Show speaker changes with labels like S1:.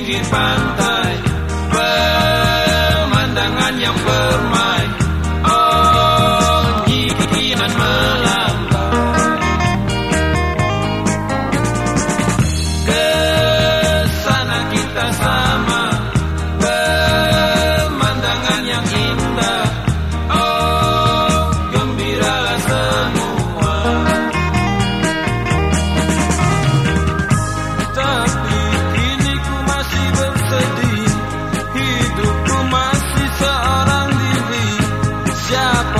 S1: pinggir pantai Pemandangan yang permai Yeah.